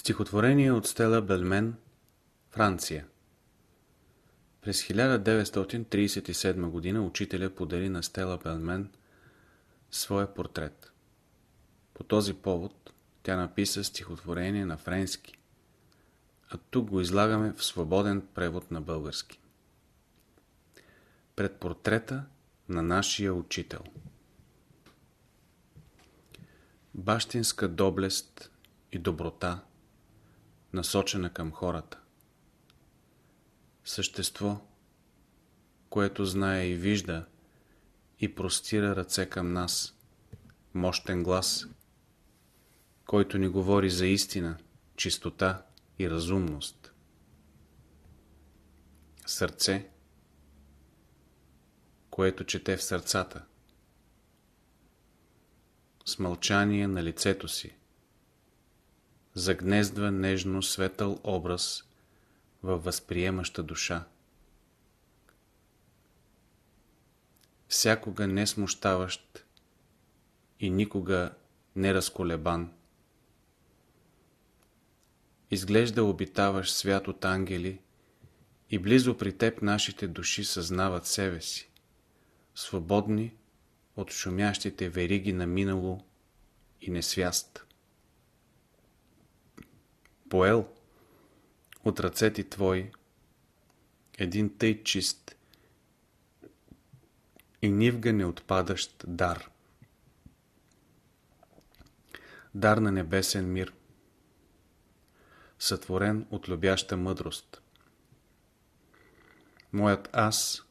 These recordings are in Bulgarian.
Стихотворение от Стела Белмен, Франция През 1937 г. учителя подари на Стела Белмен своя портрет. По този повод тя написа стихотворение на френски, а тук го излагаме в свободен превод на български. Пред портрета на нашия учител Бащинска доблест и доброта насочена към хората. Същество, което знае и вижда и простира ръце към нас. Мощен глас, който ни говори за истина, чистота и разумност. Сърце, което чете в сърцата. С мълчание на лицето си загнездва нежно светъл образ във възприемаща душа. Всякога не смущаващ и никога не разколебан. Изглежда обитаваш свят от ангели и близо при теб нашите души съзнават себе си, свободни от шумящите вериги на минало и несвяст поел от ръцете твои един тъй чист и нивга не отпадащ дар. Дар на небесен мир, сътворен от любяща мъдрост. Моят аз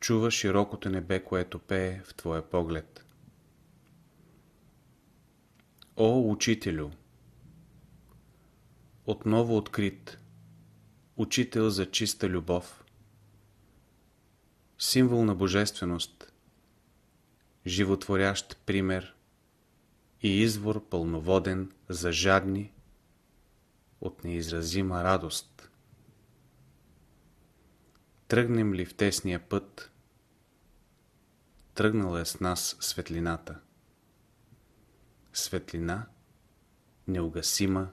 чува широкото небе, което пее в твоя поглед. О, Учителю! Отново открит, учител за чиста любов, символ на божественост, животворящ пример и извор пълноводен за жадни от неизразима радост. Тръгнем ли в тесния път, тръгнала е с нас светлината. Светлина неугасима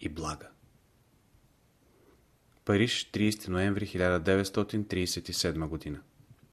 и блага. Париж, 30 ноември 1937 година